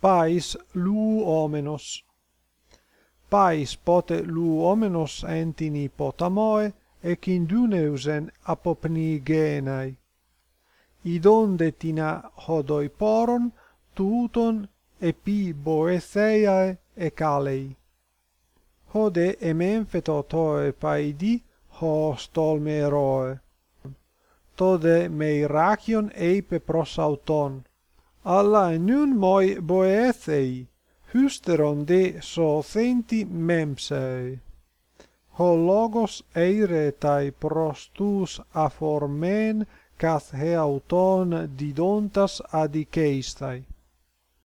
pais lu omenos. Pais pote lu omenos entini potamoe, ec induneusen apopnigenai. Idonde tina hodoi poron, tuton epi boetheiae ecalei. Hode emenfeto toe paidi, hos tolmeroe. Tode meiracion eipe pros auton αλλά νυν μοι βοηθει χύστερον δε σωθέντι μεμψαι. Ο λόγος αιρεταί προς τους αφορμέν καθ' εαυτόν διδόντας αδικαίσθαι.